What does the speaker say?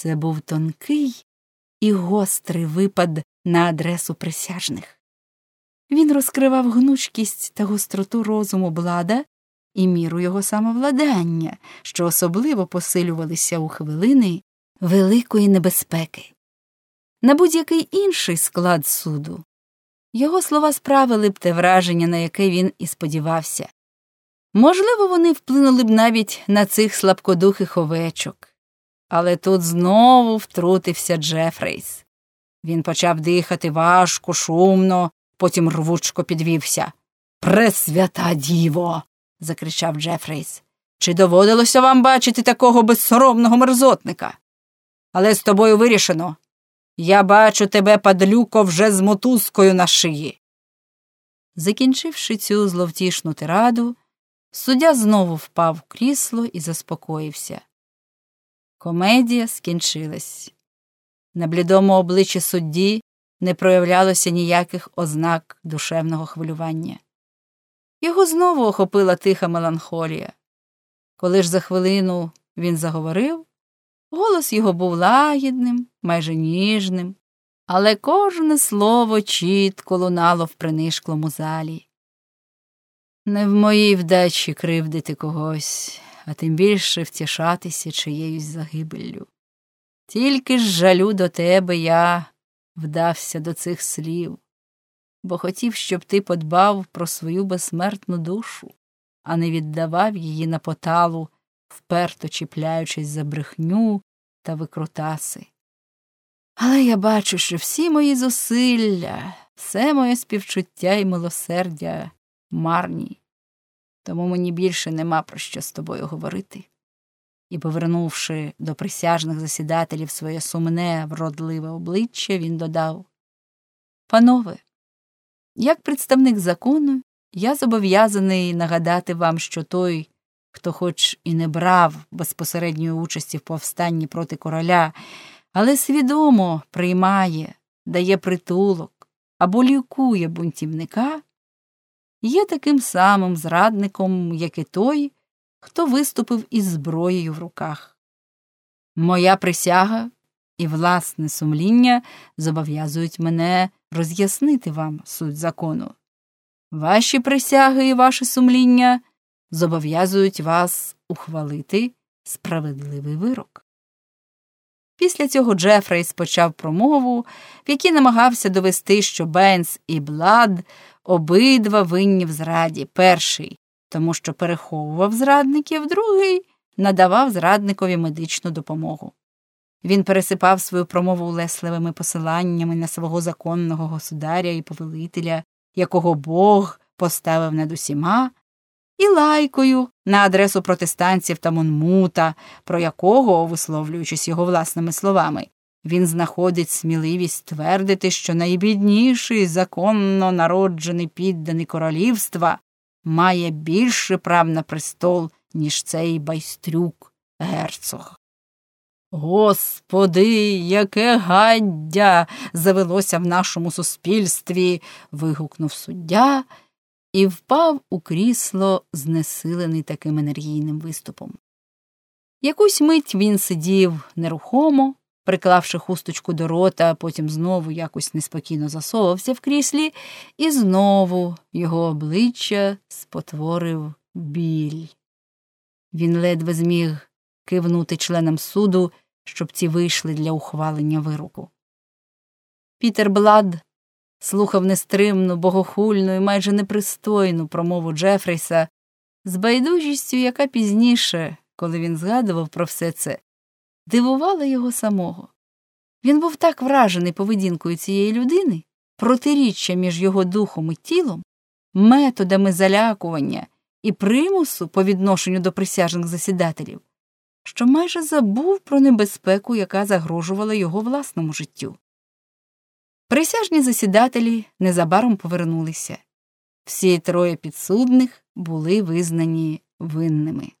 Це був тонкий і гострий випад на адресу присяжних. Він розкривав гнучкість та гостроту розуму блада і міру його самовладання, що особливо посилювалися у хвилини великої небезпеки. На будь-який інший склад суду його слова справили б те враження, на яке він і сподівався. Можливо, вони вплинули б навіть на цих слабкодухих овечок. Але тут знову втрутився Джефрейс. Він почав дихати важко, шумно, потім рвучко підвівся. Пресвята діво. закричав Джефрейс. Чи доводилося вам бачити такого безсоромного мерзотника? Але з тобою вирішено. Я бачу тебе, падлюко, вже з мотузкою на шиї. Закінчивши цю зловтішну тираду, суддя знову впав в крісло і заспокоївся. Комедія скінчилась. На блідому обличчі судді не проявлялося ніяких ознак душевного хвилювання. Його знову охопила тиха меланхолія. Коли ж за хвилину він заговорив, голос його був лагідним, майже ніжним, але кожне слово чітко лунало в принишклому залі. Не в моїй вдачі кривдити когось, а тим більше втішатися чиєюсь загибеллю. Тільки ж жалю до тебе я вдався до цих слів, бо хотів, щоб ти подбав про свою безсмертну душу, а не віддавав її на поталу, вперто чіпляючись за брехню та викрутаси. Але я бачу, що всі мої зусилля, все моє співчуття і милосердя марні, тому мені більше нема про що з тобою говорити. І, повернувши до присяжних засідателів своє сумне, вродливе обличчя, він додав Панове, як представник закону, я зобов'язаний нагадати вам, що той, хто хоч і не брав безпосередньої участі в повстанні проти короля, але свідомо приймає, дає притулок або лікує бунтівника, є таким самим зрадником, як і той, хто виступив із зброєю в руках. Моя присяга і власне сумління зобов'язують мене роз'яснити вам суть закону. Ваші присяги і ваше сумління зобов'язують вас ухвалити справедливий вирок. Після цього Джефрейс почав промову, в якій намагався довести, що Бенс і Блад обидва винні в зраді перший, тому що переховував зрадників, другий надавав зрадникові медичну допомогу. Він пересипав свою промову улесливими посиланнями на свого законного государя і повелителя, якого Бог поставив над усіма, і лайкою на адресу протестантів та Монмута, про якого, висловлюючись його власними словами, він знаходить сміливість твердити, що найбідніший законно народжений підданий королівства має більше прав на престол, ніж цей байстрюк герцог. Господи, яке гаддя завелося в нашому суспільстві. вигукнув суддя і впав у крісло, знесилений таким енергійним виступом. Якусь мить він сидів нерухомо, приклавши хусточку до рота, потім знову якось неспокійно засовався в кріслі, і знову його обличчя спотворив біль. Він ледве зміг кивнути членам суду, щоб ці вийшли для ухвалення вироку. Пітер Блад слухав нестримну, богохульну і майже непристойну промову Джефрейса з байдужістю, яка пізніше, коли він згадував про все це, дивувала його самого. Він був так вражений поведінкою цієї людини, протиріччя між його духом і тілом, методами залякування і примусу по відношенню до присяжних засідателів, що майже забув про небезпеку, яка загрожувала його власному життю. Присяжні засідателі незабаром повернулися. Всі троє підсудних були визнані винними.